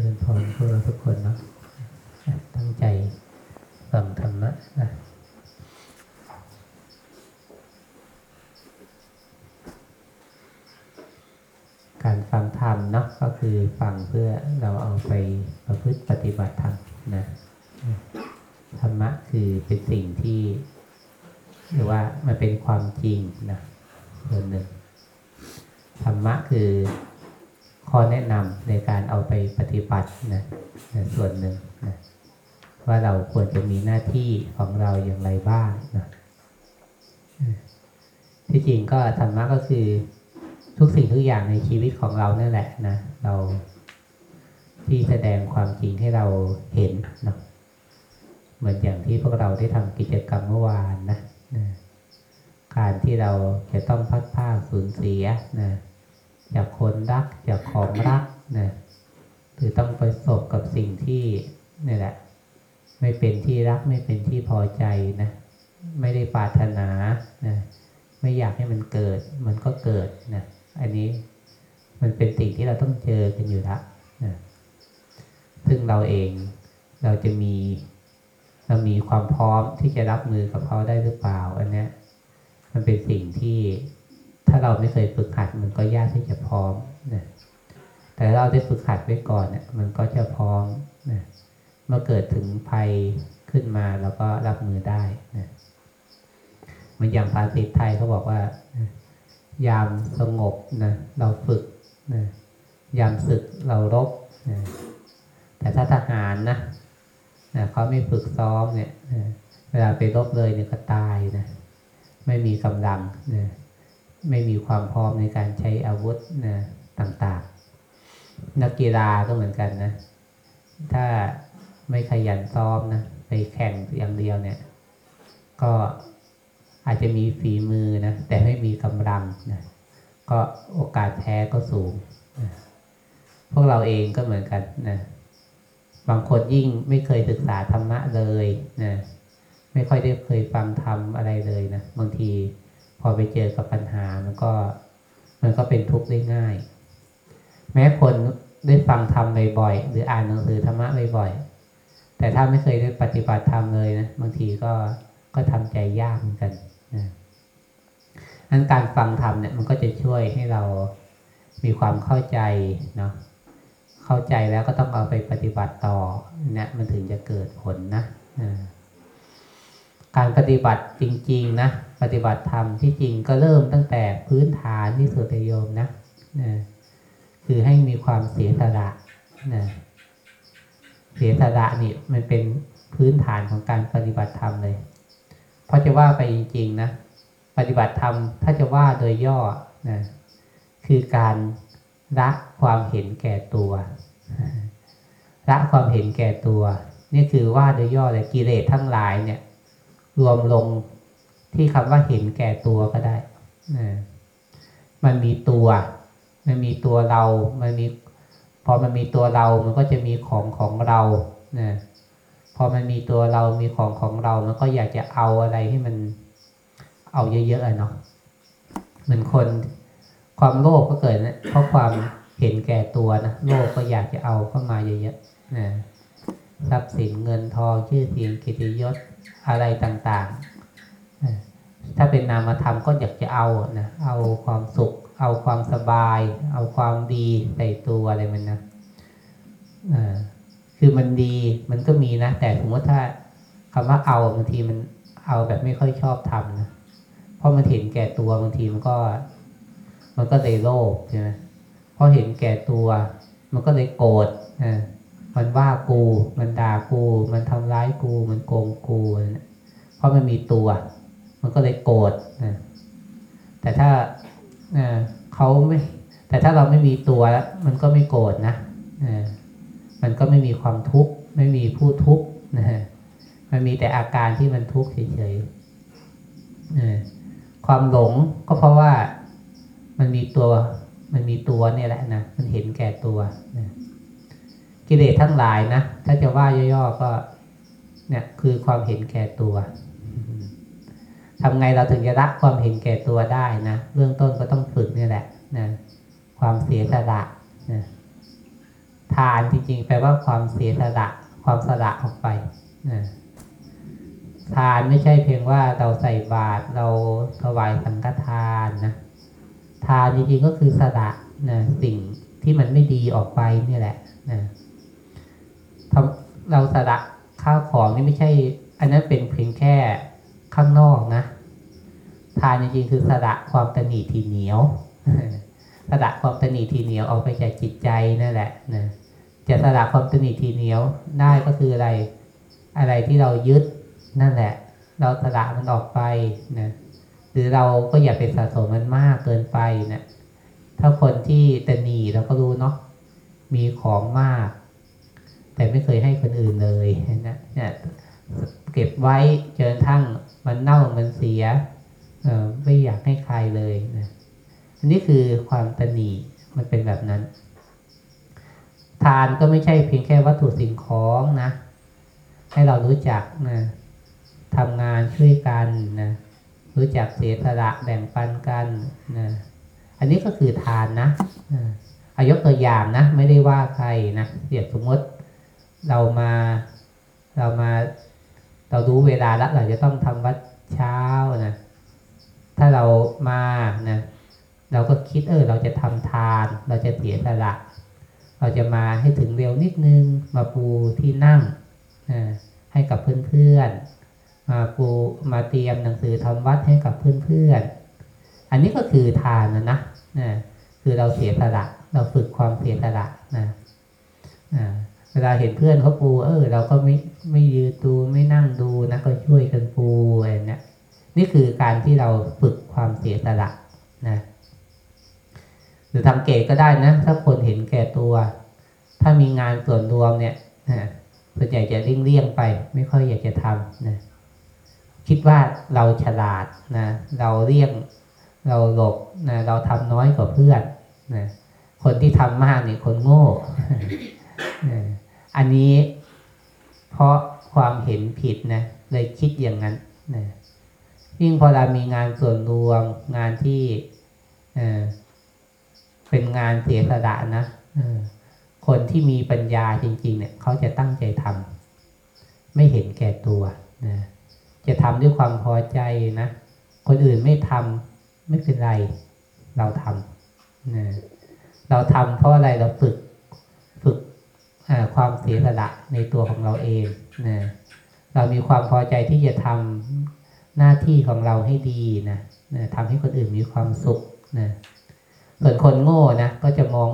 ริญพรพวกเราทุกคนเนาะตั้งใจฟังธรรมะนะการฟังธรรมเนาะก็คือฟังเพื่อเราเอาไปประพฤติปฏิบัติธรรมนะธรรมะคือเป็นสิ่งที่หรือว่ามันเป็นความจริงนะส่วนหนึ่งธรรมะคือ ข้อแนะนำในการเอาไปปฏิบัตินะนะส่วนหนึ่งนะว่าเราควรจะมีหน้าที่ของเราอย่างไรบ้างนะที่จริงก็ธรรมะก็คือทุกสิ่งทุกอย่างในชีวิตของเรานั่นแหละนะเราที่แสดงความจริงให้เราเห็นเนาะเหมือนอย่างที่พวกเราได้ทำกิจกรรมเมื่อวานนะนะการที่เราจะต้องพัดผ้าสูญเสียนะ จากคนรักจากของรักนะหรือต้องประสบกับสิ่งที่นี่แหละ ไม่เป็นที่รักไม่เป็นที่พอใจนะไม่ได้ปรารถนานะไม่อยากให้มันเกิด มันก็เกิดนะอันนี้มันเป็นสิ่งที่เราต้องเจอกันอยู่ล้วนะซึ่งเราเองเราจะมีเรามีความพร้อมที่จะรับมือกับเขาได้หรือเปล่า อันนี้มันเป็นสิ่งที่ ถ้าเราไม่เคยฝึกหัดมันก็ยากที่จะพร้อมนะแต่เราได้ฝึกหัดไว้ก่อนเนี่ยมันก็จะพร้อมนะเมื่อเกิดถึงภัยขึ้นมาเราก็รับมือได้นะมันอย่างภาษิตไทยเขาบอกว่า ยามสงบนะเราฝึกนะยามศึกเรารบนะแต่ถ้าทหารนะนะเขาไม่ฝึกซ้อมเนี่ยนะเวลาไปรบเลยเนี่ยก็ตายนะไม่มีกำลังนะ ไม่มีความพร้อมในการใช้อาวุธนะต่างๆ นักกีฬาก็เหมือนกันนะ ถ้าไม่ขยันซ้อมนะไปแข่งอย่างเดียวเนี่ย ก็อาจจะมีฝีมือนะแต่ไม่มีกำลังนะก็โอกาสแพ้ก็สูงนะพวกเราเองก็เหมือนกันนะบางคนยิ่งไม่เคยศึกษาธรรมะเลยนะไม่ค่อยได้เคยฟังธรรมอะไรเลยนะบางที พอไปเจอกับปัญหามันก็ มันก็เป็นทุกข์ได้ง่าย แม้คนได้ฟังธรรมบ่อยๆหรืออ่านหนังสือธรรมะบ่อยๆแต่ถ้าไม่เคยได้ปฏิบัติธรรมเลยนะบางทีก็ก็ทำใจยากเหมือนกันนะอันการฟังธรรมเนี่ยมันก็จะช่วยให้เรามีความเข้าใจเนาะเข้าใจแล้วก็ต้องเอาไปปฏิบัติต่อเนี่ยมันถึงจะเกิดผลนะ การปฏิบัติจริง ๆ นะ ปฏิบัติธรรมที่จริงก็เริ่มตั้งแต่พื้นฐานที่สุดโยมนะนะคือให้มีความเสียสละนะเสียสละนี่มันเป็นพื้นฐานของการปฏิบัติธรรมเลย เพราะจะว่าไปจริง ๆ นะ ปฏิบัติธรรมถ้าจะว่าโดยย่อนะคือการละความเห็นแก่ตัวละความเห็นแก่ตัว นี่คือว่าโดยย่อเลยกิเลสทั้งหลายเนี่ย รวมลงที่คำว่าเห็นแก่ตัวก็ได้นะมันมีตัว มันมีตัวเรา มันมี พอมันมีตัวเรา มันก็จะมีของของเรานะพอมันมีตัวเรามีของของเรา มันก็อยากจะเอาอะไรที่มันเอาเยอะๆเนาะ เหมือนคนความโลภก็เกิดนะเพราะความเห็นแก่ตัวนะโลภก็อยากจะเอาเข้ามาเยอะๆนะทรัพย์สินเงินทองชื่อเสียงกิตยศ อะไรต่างๆ ถ้าเป็นนามธรรมก็อยากจะเอานะเอาความสุข เอาความสบาย เอาความดีใส่ตัวอะไรมันนะคือมันดีมันก็มีนะ แต่สมมติถ้าคำว่าเอาบางทีมันเอาแบบไม่ค่อยชอบทำนะเพราะมันเห็นแก่ตัวบางทีมันก็ มันก็เลยโลภใช่ไหมเพราะเห็นแก่ตัว มันก็เลยโกรธอ่า มันว่ากู มันด่ากู มันทำร้ายกู มันโกงกูนะเพราะมันมีตัว มันก็เลยโกรธนะแต่ถ้าเขาไม่ แต่ถ้าเราไม่มีตัวแล้วมันก็ไม่โกรธนะมันก็ไม่มีความทุกข์ไม่มีผู้ทุกข์นะมันมีแต่อาการที่มันทุกข์เฉยๆความหลงก็เพราะว่ามันมีตัว มันมีตัวเนี่ยแหละนะมันเห็นแก่ตัวนะ กิเลสทั้งหลายนะ ถ้าจะว่าย่อๆก็ เนี่ย คือความเห็นแก่ตัวทำไงเราถึงจะรักความเห็นแก่ตัวได้นะเบื้องต้นก็ต้องฝึกนี่แหละนะความเสียสละนะทานจริงๆแปลว่าความเสียสละความสละออกไปนะทานไม่ใช่เพียงว่าเราใส่บาตรเราถวายสังฆทานนะทานจริงๆก็คือสละนะสิ่งที่มันไม่ดีออกไปนี่แหละนะ เราสละข้าวของนี่ไม่ใช่ อันนั้นเป็นเพียงแค่ข้างนอกนะทานจริงๆคือสละความตนีทีเหนียวสละความตนีทีเหนียวออกไปจากจิตใจนั่นแหละนะจะสละความตนีทีเหนียวได้ก็คืออะไร อะไรที่เรายึดนั่นแหละ เราสละมันออกไปนะหรือเราก็อย่าไปสะสมมันมากเกินไปนะถ้าคนที่ตนีเราก็รู้เนาะมีของมาก แต่ไม่เคยให้คนอื่นเลยนะเนี่ยเก็บไว้จนทั้งมันเน่ามันเสียไม่อยากให้ใครเลยนะอันนี้คือความตนีมันเป็นแบบนั้น ทานก็ไม่ใช่เพียงแค่วัตถุสิ่งของนะ ให้เรารู้จักนะทำงานช่วยกันนะรู้จักเสียสละแบ่งปันกันนะอันนี้ก็คือทานนะนะอายกตัวอย่างนะ ไม่ได้ว่าใครนะเดี๋ยวสมมติ เรามาเรามาเรารู้เวลาแล้วเราจะต้องทำวัดเช้านะถ้าเรามานะเราก็คิดเออเราจะทำทาน เราจะเสียสละ เราจะมาให้ถึงเร็วนิดนึง มาปูที่นั่งนะให้กับเพื่อนๆ มาปูมาเตรียมหนังสือทำวัดให้กับเพื่อนๆ อันนี้ก็คือทานนะนะนะคือเราเสียสละ เราฝึกความเสียสละนะนะ เวลาเห็นเพื่อนเขาปู เออ เราก็ไม่ไม่ยืนดูไม่นั่งดูนะก็ช่วยกันปูอะไรเนี่ยนี่คือการที่เราฝึกความเสียสละนะหรือทำเกตก็ได้นะ ถ้าคนเห็นแก่ตัว ถ้ามีงานส่วนรวมเนี่ยนะส่วนใหญ่จะเลี่ยงๆไป ไม่ค่อยอยากจะทำนะคิดว่าเราฉลาดนะเราเลี่ยงเราหลบนะเราทำน้อยกว่าเพื่อนนะคนที่ทำมากเนี่ยคนโง่นะ อันนี้เพราะความเห็นผิดนะเลยคิดอย่างนั้นนะยิ่งพอเรามีงานส่วนรวมงานที่เออเป็นงานเสียสละนะคนที่มีปัญญาจริง ๆ เนี่ย เขาจะตั้งใจทำไม่เห็นแก่ตัวนะจะทำด้วยความพอใจนะ คนอื่นไม่ทำไม่เป็นไร เราทำนะเราทำเพราะอะไรเราฝึก ความเสียสละในตัวของเราเองนะเรามีความพอใจที่จะทำหน้าที่ของเราให้ดีนะนะทำให้คนอื่นมีความสุขนะส่วนคนโง่นะก็จะมอง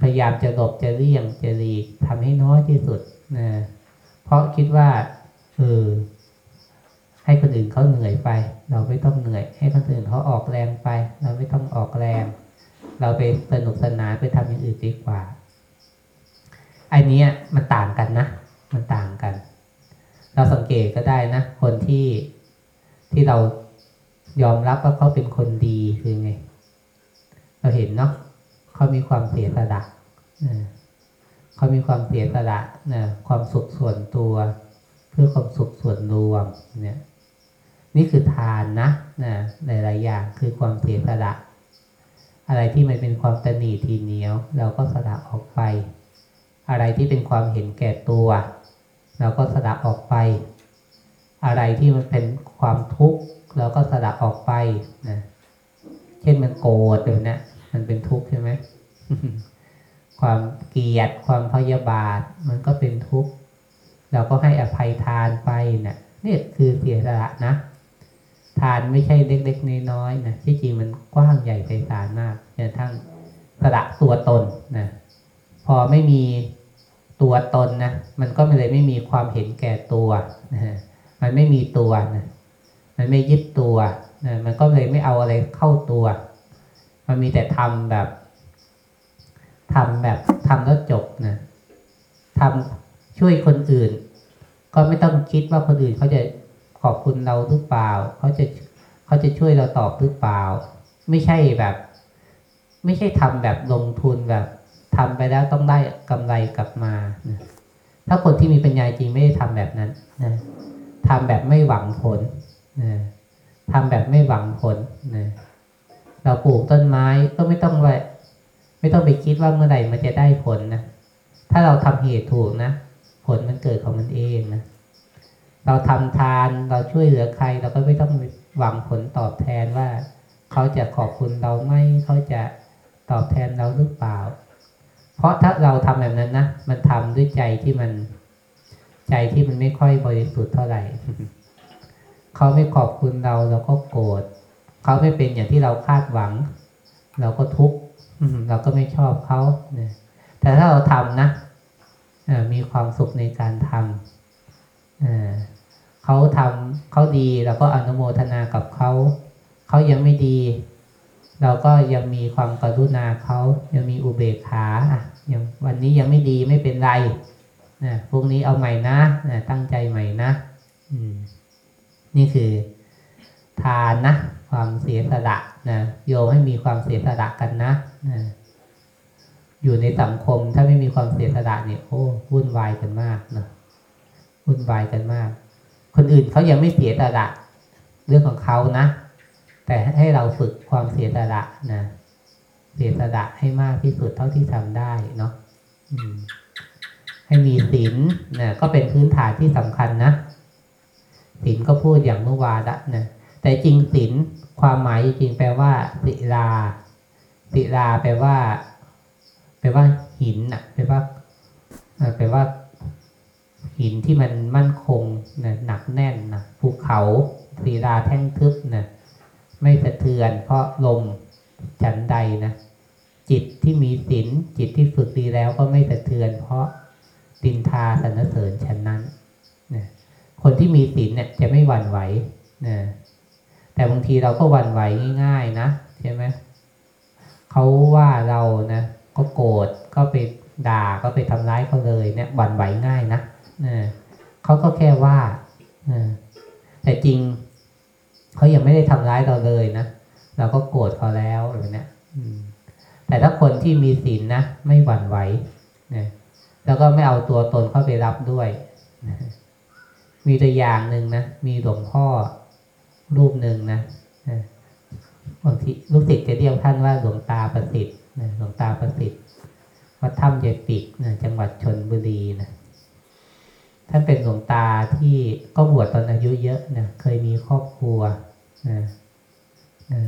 พยายามจะหลบจะเลี่ยงจะหลีกทำให้น้อยที่สุดนะเพราะคิดว่าเออให้คนอื่นเขาเหนื่อยไป เราไม่ต้องเหนื่อย ให้คนอื่นเขาออกแรงไป เราไม่ต้องออกแรง เราไปสนุกสนานไปทำอย่างอื่นดีกว่า อันนี้มันต่างกันนะ มันต่างกัน เราสังเกตก็ได้นะ คนที่ที่เรายอมรับว่าเขาเป็นคนดีคือไง เราเห็นเนาะเขามีความเสียสละนะเขามีความเสียสละนะความสุขส่วนตัว เพื่อความสุขส่วนรวมเนี่ย นี่คือทานนะนะหลายๆอย่างคือความเสียสละอะไรที่มันเป็นความตนีทีเหนียว เราก็สละออกไป อะไรที่เป็นความเห็นแก่ตัว เราก็สละออกไป อะไรที่มันเป็นความทุกข์เราก็สละออกไปนะเช่นมันโกรธแบบนี้มันเป็นทุกข์ใช่ไหมความเกลียดความพยาบาท มันก็เป็นทุกข์เราก็ให้อภัยทานไปนะ่ะนี่คือเสียสละนะ ทานไม่ใช่เล็กๆน้อยๆนะที่จริงมันกว้างใหญ่ไพศาลมากจนทั้งสละตัวตนนะ พอไม่มีตัวตนนะมันก็เลยไม่มีความเห็นแก่ตัวนะมันไม่มีตัวนะมันไม่ยึดตัวนะมันก็เลยไม่เอาอะไรเข้าตัว มันมีแต่ทำแบบทำแบบทำแล้วจบนะทำช่วยคนอื่น ก็ไม่ต้องคิดว่าคนอื่นเขาจะขอบคุณเราหรือเปล่า เขาจะเขาจะช่วยเราตอบหรือเปล่า ไม่ใช่แบบ ไม่ใช่ทำแบบลงทุนแบบ ทำไปแล้วต้องได้กำไรกลับมานะถ้าคนที่มีปัญญาจริงไม่ได้ทำแบบนั้นนะทำแบบไม่หวังผลนะทำแบบไม่หวังผลนะเราปลูกต้นไม้ก็ไม่ต้องไปไม่ต้องไปคิดว่าเมื่อไหร่มันจะได้ผลนะถ้าเราทำเหตุถูกนะผลมันเกิดของมันเองนะเราทำทานเราช่วยเหลือใคร เราก็ไม่ต้องหวังผลตอบแทนว่า เขาจะขอบคุณเราไหมเขาจะตอบแทนเราหรือเปล่า เพราะถ้าเราทำแบบนั้นนะมันทำด้วยใจที่มันใจที่มันไม่ค่อยบริสุทธิ์เท่าไหร่เขาไม่ขอบคุณเราเราก็โกรธเขาไม่เป็นอย่างที่เราคาดหวัง เราก็ทุกข์เราก็ไม่ชอบเขาเนี่ยแต่ถ้าเราทำนะมีความสุขในการทำเขาทำเขาดีเราก็อนุโมทนากับเขา เขายังไม่ดี เราก็ยังมีความกรุณาเขายังมีอุเบกขาอะยังวันนี้ยังไม่ดีไม่เป็นไรนะพรุ่งนี้เอาใหม่นะนะตั้งใจใหม่นะอืมนี่คือ ทานนะความเสียสละนะโยมให้มีความเสียสละกันนะนะอยู่ในสังคมถ้าไม่มีความเสียสละเนี่ยโอ้วุ่นวายกันมากนะวุ่นวายกันมาก คนอื่นเขายังไม่เสียสละเรื่องของเขานะ แต่ให้เราฝึก ความเสียสละนะเสียสละให้มากที่สุดเท่าที่ทำได้เนาะให้มีศีลนะก็เป็นพื้นฐานที่สำคัญนะศีลก็พูดอย่างเมื่อวานละนะแต่จริงศีลความหมายจริงแปลว่าศิลาศิลาแปลว่า แปลว่าหินนะแปลว่าแปลว่า หินที่มันมั่นคงนะหนักแน่นนะภูเขาศิลาแท่งทึบนะ ไม่สะเทือน เพราะลมฉันใดนะจิตที่มีศีลจิตที่ฝึกดีแล้วก็ไม่สะเทือน เพราะดินทาสรรเสริญฉันนั้นนะคนที่มีศีลเนี่ยจะไม่หวั่นไหวนะแต่บางทีเราก็หวั่นไหวง่าย ๆ นะใช่ไหมเขาว่าเรานะก็โกรธก็ไปด่าก็ไปทำร้ายเขาเลยเนี่ยหวั่นไหวง่ายนะนะเขาก็แค่ว่านะแต่จริง เขายังไม่ได้ทำร้ายเราเลยนะเราก็โกรธเขาแล้วอะไรเนี่ยแต่ถ้าคนที่มีศีลนะไม่หวั่นไหวนะแล้วก็ไม่เอาตัวตนเข้าไปรับด้วยนะมีตัวอย่างหนึ่งนะมีหลวงพ่อรูปหนึ่งนะนะบางทีลูกศิษย์จะเรียกท่านว่าหลวงตาประสิทธิ์นะหลวงตาประสิทธิ์วัดถ้ำเจปิกนะจังหวัดชนบุรีนะ ท่านเป็นหลวงตาที่ก็บวชตอนอายุเยอะนะเคยมีครอบครัวนะนะ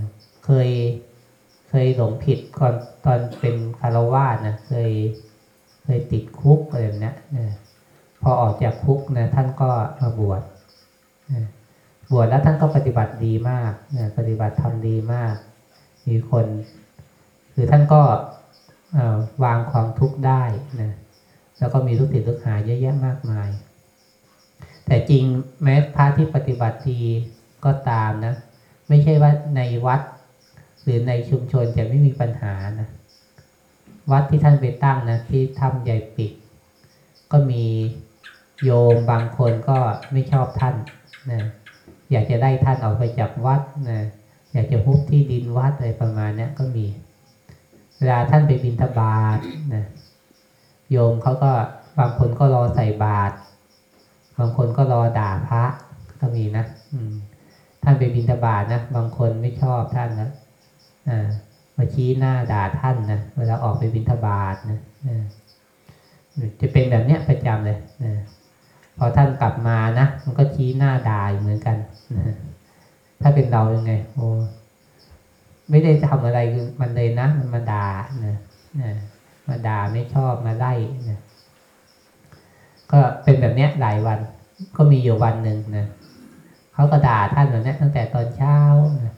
เคยเคยหลงผิดก่อนตอนเป็นคารวาสนะเคยเคยติดคุกอะไรแบบนี้นะพอออกจากคุกนะท่านก็มาบวชนะบวชแล้วท่านก็ปฏิบัติดีมากนะปฏิบัติทำดีมาก มีคน คือท่านก็วางความทุกข์ได้นะแล้วก็มีลูกศิษย์ลูกหาเยอะแยะมากมาย แต่จริงแม้พระที่ปฏิบัติดีก็ตามนะ ไม่ใช่ว่าในวัด หรือในชุมชนจะไม่มีปัญหานะวัดที่ท่านไปตั้งนะที่ถ้ำใหญ่ปิด ก็มีโยมบางคนก็ไม่ชอบท่านนะอยากจะได้ท่านออกไปจากวัดนะอยากจะฮุบที่ดินวัดอะไรประมาณนี้ก็มี เวลาท่านไปบิณฑบาตนะโยมเขาก็บางคนก็รอใส่บาตร บางคนก็รอด่าพระก็มีนะอืมท่านไปบิณฑบาตนะบางคนไม่ชอบท่านนะอ่ามาชี้หน้าด่าท่านนะเวลาออกไปบิณฑบาตนะอ่าจะเป็นแบบเนี้ยประจำเลยนะพอท่านกลับมานะมันก็ชี้หน้าด่าอีกเหมือนกันนะถ้าเป็นเรายังไง โอ้ไม่ได้ทำอะไรมันเลยนะมันมาด่านะนะมาด่าไม่ชอบมาไล่นะ ก็เป็นแบบเนี้ยหลายวัน ก็มีอยู่วันหนึ่งนะเขาก็ด่าท่านแบบเนี้ยตั้งแต่ตอนเช้านะ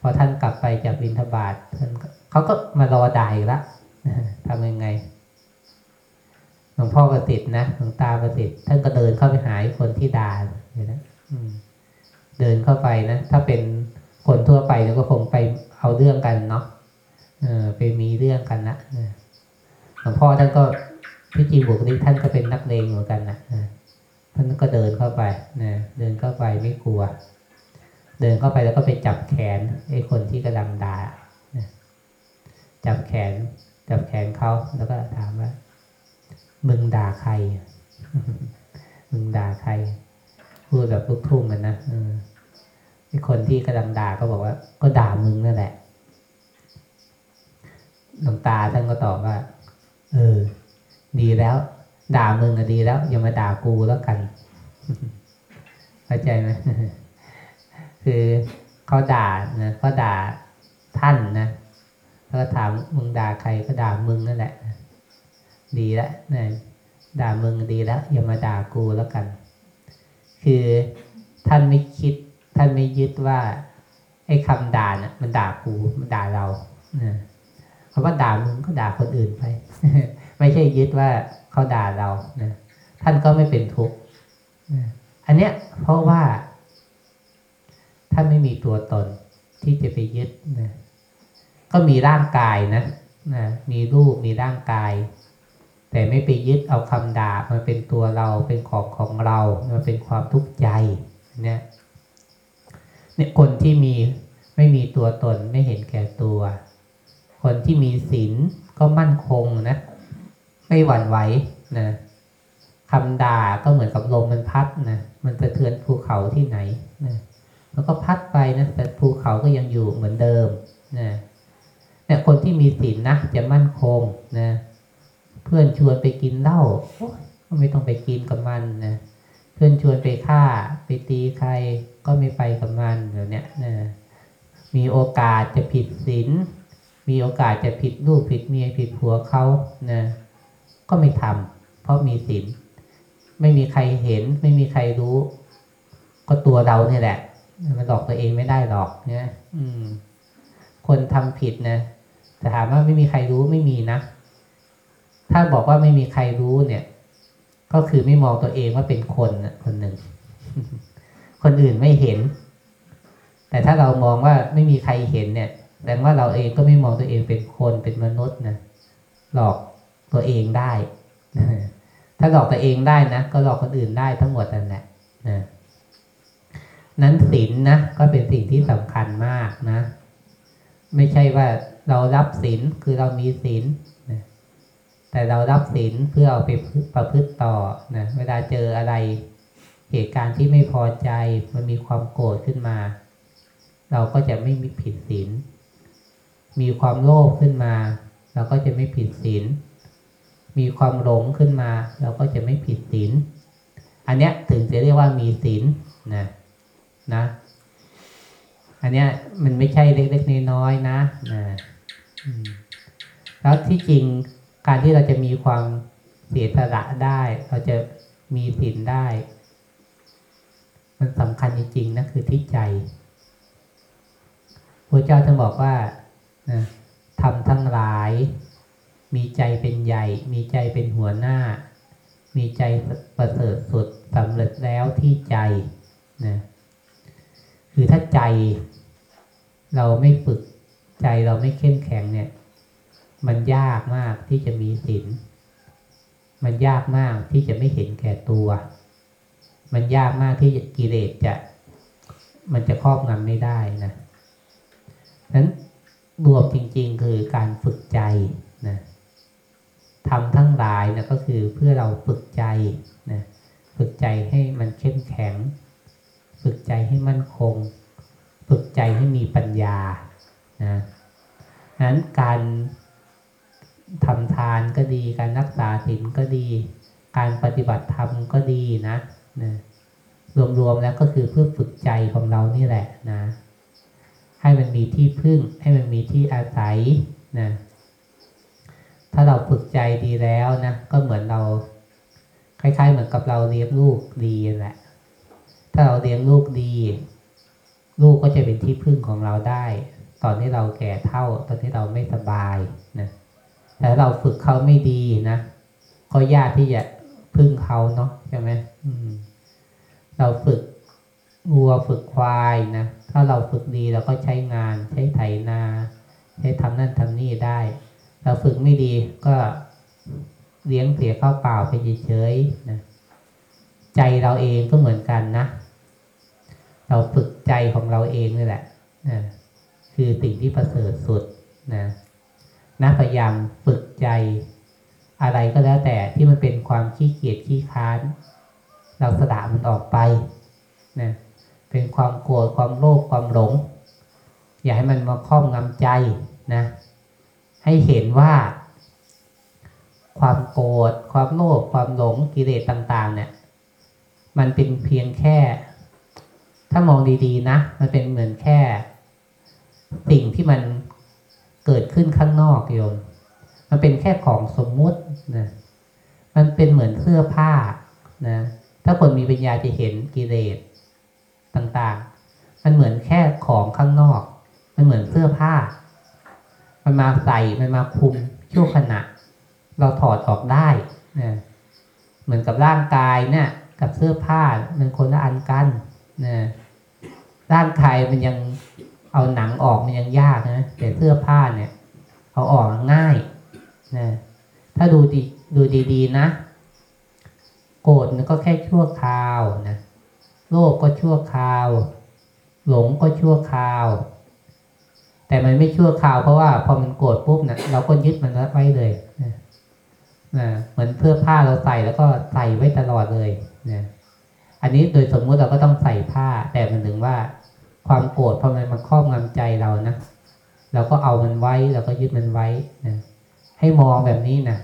พอท่านกลับไปจากบินทบาทท่านเขาก็มารอด่าอีกละนะทำยังไงหลวงพ่อประสิทธิ์นะหลวงตาประสิทธิ์ท่านก็เดินเข้าไปหาคนที่ด่าเลยนะเดินเข้าไปนะถ้าเป็นคนทั่วไปเนี่ยก็คงไปเอาเรื่องกันเนาะไปมีเรื่องกันนะหลวงพ่อท่านก็ ที่จริงบุคลิกท่านก็เป็นนักเลงเหมือนกันนะท่านก็เดินเข้าไปนะเดินเข้าไปไม่กลัว เดินเข้าไปแล้วก็ไปจับแขนไอ้คนที่กำลังด่าจับแขน จับแขนเขาแล้วก็ถามว่า มึงด่าใคร มึงด่าใคร พูดแบบลูกทุ่งมันนะไอ้คนที่กำลังด่าก็บอกว่า ก็ด่ามึงนั่นแหละหลวงตาท่านก็ตอบว่า เออ ดีแล้ว ด่ามึงก็ดีแล้ว อย่ามาด่ากูแล้วกันเข้าใจไหมคือเขาด่านะเขาด่าท่านนะแล้วก็ถามมึงด่าใครก็ด่ามึงนั่นแหละ ดีแล้วนะด่ามึงดีแล้ว อย่ามาด่ากูแล้วกัน คือท่านไม่คิด ท่านไม่ยึดว่าไอ้คำด่าน่ะ มันด่ากูมันด่าเรานะคำว่าด่ามึงก็ด่าคนอื่นไป ไม่ใช่ยึดว่าเขาด่าเรานะท่านก็ไม่เป็นทุกข์นะอันเนี้ยเพราะว่า ท่านไม่มีตัวตนที่จะไปยึดนะก็มีร่างกายนะนะมีรูปมีร่างกาย แต่ไม่ไปยึดเอาคำด่ามาเป็นตัวเราเป็นของของเรามาเป็นความทุกข์ใจเนี่ยเนี่ยคนที่มีไม่มีตัวตนไม่เห็นแก่ตัว คนที่มีศีลก็มั่นคงนะ ไม่หวั่นไหวนะคำด่าก็เหมือนกับลมมันพัดนะมันสะเทือนภูเขาที่ไหนนะแล้วก็พัดไปนะแต่ภูเขาก็ยังอยู่เหมือนเดิมนะเนี่ยคนที่มีศีลนะจะมั่นคงนะเพื่อนชวนไปกินเหล้าโอ๊ยก็ไม่ต้องไปกินกับมันนะเพื่อนชวนไปฆ่าไปตีใครก็ไม่ไปกับมันเดี๋ยวนี้นะมีโอกาสจะผิดศีลมีโอกาสจะผิดลูกผิดเมียผิดผัวเขานะ ก็ไม่ทำเพราะมีศีลไม่มีใครเห็น ไม่มีใครรู้ ก็ตัวเราเนี่ยแหละ มันหลอกตัวเองไม่ได้หรอกเนี่ยอืม คนทำผิดนะแต่ถามว่าไม่มีใครรู้ไม่มีนะ ถ้าบอกว่าไม่มีใครรู้เนี่ย ก็คือไม่มองตัวเองว่าเป็นคนนะคนหนึ่ง คนอื่นไม่เห็น แต่ถ้าเรามองว่าไม่มีใครเห็นเนี่ยแสดงว่าเราเองก็ไม่มองตัวเองเป็นคนเป็นมนุษย์นะหลอก ตัวเองได้ถ้าหลอกตัวเองได้นะก็หลอกคนอื่นได้ทั้งหมดนั่นแหละนะนั้นศีลนนะก็เป็นสิ่งที่สำคัญมากนะ ไม่ใช่ว่าเรารับศีลคือเรามีศีลนะแต่เรารับศีลเพื่อเอาไปประพฤติต่อนะเวลาเจออะไร เหตุการณ์ที่ไม่พอใจมันมีความโกรธขึ้นมา เราก็จะไม่มีผิดศีลมีความโลภขึ้นมา เราก็จะไม่ผิดศีล มีความหลงขึ้นมา เราก็จะไม่ผิดศีล อันเนี้ยถึงจะเรียกว่ามีศีลนะนะ อันเนี้ยมันไม่ใช่เล็กๆน้อยๆนะนะแล้วที่จริงการที่เราจะมีความเสียสละได้ เราจะมีศีลได้ มันสำคัญจริงๆนะคือที่ใจพระเจ้าท่านบอกว่าทำทั้งหลาย มีใจเป็นใหญ่ มีใจเป็นหัวหน้า มีใจประเสริฐสุดสำเร็จแล้วที่ใจนะคือถ้าใจ เราไม่ฝึกใจเราไม่เข้มแข็งเนี่ย มันยากมากที่จะมีศีลมันยากมากที่จะไม่เห็นแก่ตัว มันยากมากที่กิเลสจะ มันจะครอบงำไม่ได้นะนั้นรวมจริง ๆ คือการฝึกใจ ทำทั้งหลายนะก็คือเพื่อเราฝึกใจนะฝึกใจให้มันเข้มแข็ง ฝึกใจให้มั่นคง ฝึกใจให้มีปัญญานะนั้นการทำทานก็ดี การรักษาศีลก็ดี การปฏิบัติธรรมก็ดีนะนะรวมๆแล้วก็คือเพื่อฝึกใจของเรานี่แหละนะ ให้มันมีที่พึ่ง ให้มันมีที่อาศัยนะ ถ้าเราฝึกใจดีแล้วนะก็เหมือนเราคล้าย ๆ เหมือนกับเราเลี้ยงลูกดีแหละ ถ้าเราเลี้ยงลูกดี ลูกก็จะเป็นที่พึ่งของเราได้ ตอนที่เราแก่เท่า ตอนที่เราไม่สบายนะแต่เราฝึกเขาไม่ดีนะก็ยากที่จะพึ่งเขาเนาะใช่ไหมเราฝึกวัวฝึกควายนะถ้าเราฝึกดีเราก็ใช้งาน ใช้ไถนา ใช้ทำนั่นทำนี่ได้ เราฝึกไม่ดีก็เลี้ยงเสียข้าวเปล่าไปเฉยๆนะใจเราเองก็เหมือนกันนะ เราฝึกใจของเราเองนี่แหละนะคือสิ่งที่ประเสริฐสุดนะนะพยายามฝึกใจ อะไรก็แล้วแต่ที่มันเป็นความขี้เกียจขี้ค้าน เราสละมันออกไปนะเป็นความโกรธความโลภความหลง อย่าให้มันมาครอบงำใจนะ ให้เห็นว่า ความโกรธความโลภความหลงกิเลสต่าง ๆ เนี่ย มันเป็นเพียงแค่ ถ้ามองดีๆนะ มันเป็นเหมือนแค่ สิ่งที่มันเกิดขึ้นข้างนอกโยมมันเป็นแค่ของสมมุตินะมันเป็นเหมือนเสื้อผ้านะถ้าคนมีปัญญาจะเห็นกิเลสต่างๆ มันเหมือนแค่ของข้างนอก มันเหมือนเสื้อผ้า มันมาใส่ มันมาคุมชั่วขณะ เราถอดออกได้นะเหมือนกับร่างกายเนี่ยกับเสื้อผ้ามันคนละอันกันนะร่างกายมันยังเอาหนังออกมันยังยากนะแต่เสื้อผ้าเนี่ย เอาออกง่ายนะถ้าดูดีดูดีๆนะ โกรธมันก็แค่ชั่วคราวนะโลภก็ชั่วคราว หลงก็ชั่วคราว แต่มันไม่ชั่วคราวเพราะว่าพอมันโกรธปุ๊บเนะเราก็ยึดมันไว้เลยนะนะเหมือนเสื้อผ้าเราใส่แล้วก็ใส่ไว้ตลอดเลยนะอันนี้โดยสมมุติเราก็ต้องใส่ผ้า แต่มันถึงว่าความโกรธพอมันมาครอบงำใจเรานะเราก็เอามันไว้เราก็ยึดมันไว้นะให้มองแบบนี้นะ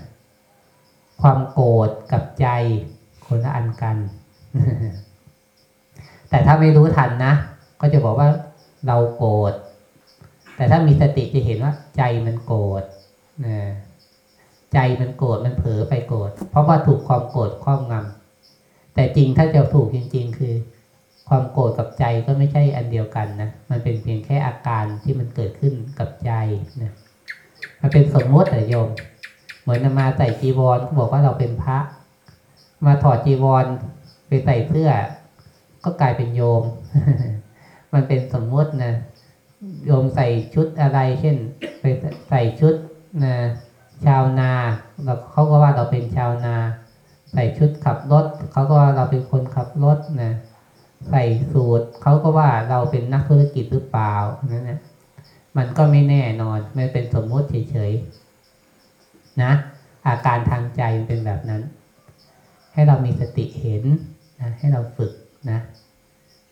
ความโกรธกับใจคนละอันกัน แต่ถ้าไม่รู้ทันนะก็จะบอกว่าเราโกรธ แต่ถ้ามีสติจะเห็นว่าใจมันโกรธนะใจมันโกรธมันเผลอไปโกรธเพราะว่าถูกความโกรธครอบงำแต่จริงถ้าจะถูกจริง ๆ คือ ความโกรธกับใจก็ไม่ใช่อันเดียวกันนะมันเป็นเพียงแค่อาการที่มันเกิดขึ้นกับใจนะมันเป็นสมมติแต่โยม เหมือนมาใส่จีวรก็บอกว่าเราเป็นพระ มาถอดจีวรไปใส่เสื้อก็กลายเป็นโยม มันเป็นสมมตินะ โยมใส่ชุดอะไร เช่น ไปใส่ชุดนะชาวนาเราเขาก็ว่าเราเป็นชาวนา ใส่ชุดขับรถเขาก็ว่าเราเป็นคนขับรถนะใส่สูตรเขาก็ว่าเราเป็นนักธุรกิจหรือเปล่านั่นนะมันก็ไม่แน่นอนมันเป็นสมมติเฉยๆนะอาการทางใจมันเป็นแบบนั้น ให้เรามีสติเห็นนะให้เราฝึกนะ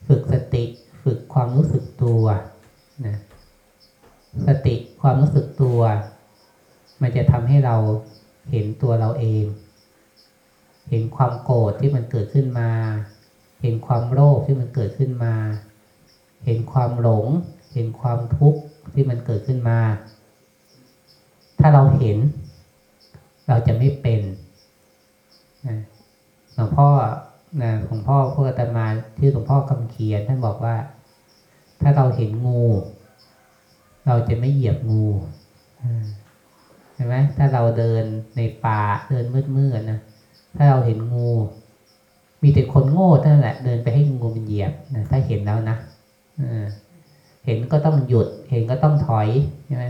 ฝึกสติฝึกความรู้สึกตัว นะสติความรู้สึกตัว มันจะทำให้เราเห็นตัวเราเอง เห็นความโกรธที่มันเกิดขึ้นมา เห็นความโลภที่มันเกิดขึ้นมา เห็นความหลง เห็นความทุกข์ที่มันเกิดขึ้นมา ถ้าเราเห็น เราจะไม่เป็นหลวงพ่อนะหลวงพ่อพวกอาตมาที่หลวงพ่อคำเขียนท่านบอกว่า ถ้าเราเห็นงู เราจะไม่เหยียบงูเห็นไหมถ้าเราเดินในป่าเดินมืดๆนะถ้าเราเห็นงู มีแต่คนโง่เท่านั้นแหละเดินไปให้งูมันเหยียบนะถ้าเห็นแล้วนะเห็นก็ต้องหยุด เห็นก็ต้องถอยใช่ไหม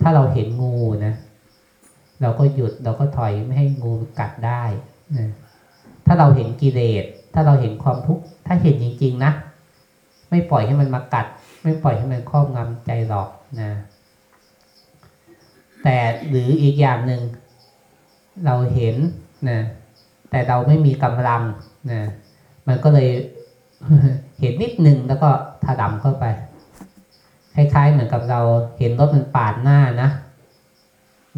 ถ้าเราเห็นงูนะเราก็หยุดเราก็ถอยไม่ให้งูกัดได้นะถ้าเราเห็นกิเลสถ้าเราเห็นความทุกข์ถ้าเห็นจริง ๆ นะ ไม่ปล่อยให้มันมากัด ไม่ปล่อยให้มันครอบงำใจหรอกนะแต่หรืออีกอย่างหนึ่งเราเห็นนะแต่เราไม่มีกำลังนะมันก็เลยเห็นนิดหนึ่งแล้วก็ถดำเข้าไป คล้ายๆเหมือนกับเราเห็นรถมันปาดหน้านะ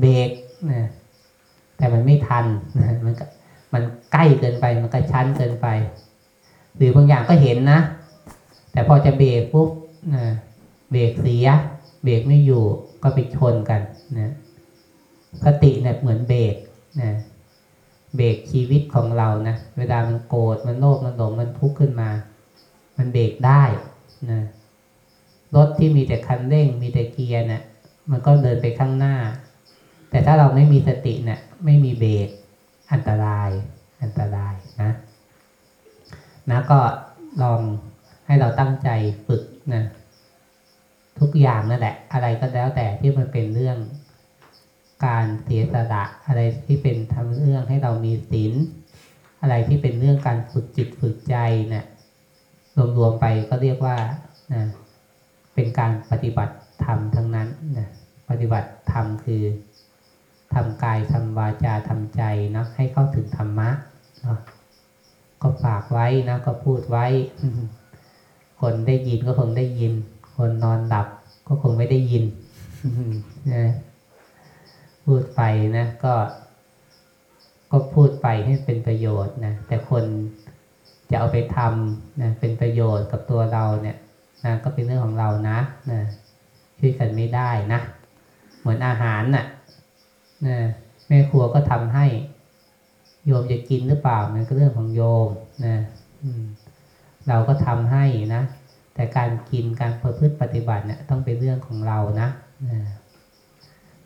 เบรกนะแต่มันไม่ทันนะมันมันใกล้เกินไปมันกระชั้นเกินไป หรือบางอย่างก็เห็นนะ แต่พอจะเบรกปุ๊บนะเบรกเสีย เบรกไม่อยู่ก็ไปชนกันนะสติเนี่ยเหมือนเบรกนะเบรกชีวิตของเรานะเวลามันโกรธมันโลภมันหลงมันทุกข์ขึ้นมา มันเบรกได้นะรถที่มีแต่คันเร่งมีแต่เกียร์เนะี่ยมันก็เดินไปข้างหน้า แต่ถ้าเราไม่มีสติเนะี่ยไม่มีเบรกอันตราย อันตรายนะนะก็ลอง ให้เราตั้งใจฝึกนะทุกอย่างนั่นแหละ อะไรก็แล้วแต่ที่มันเป็นเรื่องการเสียสละอะไรที่เป็นทำเรื่องให้เรามีศีลอะไรที่เป็นเรื่องการฝึกจิตฝึกใจเนะี่ยรวมๆไปก็เรียกว่านะเป็นการปฏิบัติธรรมทั้งนั้นนะปฏิบัติธรรมคือทำกายทำวาจาทำใจนะให้เข้าถึงธรรมะเนาะก็ฝากไว้นะก็พูดไว้ คนได้ยินก็คงได้ยิน คนนอนหลับก็คงไม่ได้ยินนะพูดไปนะก็ ก็พูดไปให้เป็นประโยชน์นะแต่คนจะเอาไปทำนะเป็นประโยชน์กับตัวเราเนี่ยนะก็เป็นเรื่องของเรานะนะช่วยกันไม่ได้นะเหมือนอาหารน่ะนะแม่ครัวก็ทำให้ โยมจะกินหรือเปล่ามันก็เรื่องของโยมนะอืม เราก็ทำให้นะ แต่การกินการประพฤติปฏิบัติเนี่ยต้องเป็นเรื่องของเรานะนะ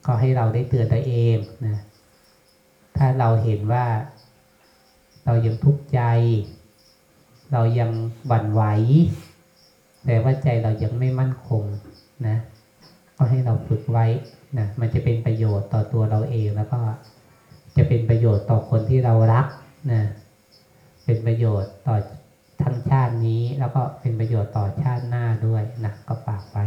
ก็ให้เราได้เตือนตัวเองนะถ้าเราเห็นว่า เรายังทุกข์ใจ เรายังหวั่นไหวแต่ว่าใจเรายังไม่มั่นคงนะ ก็ให้เราฝึกไว้นะมันจะเป็นประโยชน์ต่อตัวเราเองแล้วก็จะเป็นประโยชน์ต่อคนที่เรารักนะเป็นประโยชน์ต่อ ทั้งชาตินี้ แล้วก็เป็นประโยชน์ต่อชาติหน้าด้วยนะก็ฝากไว้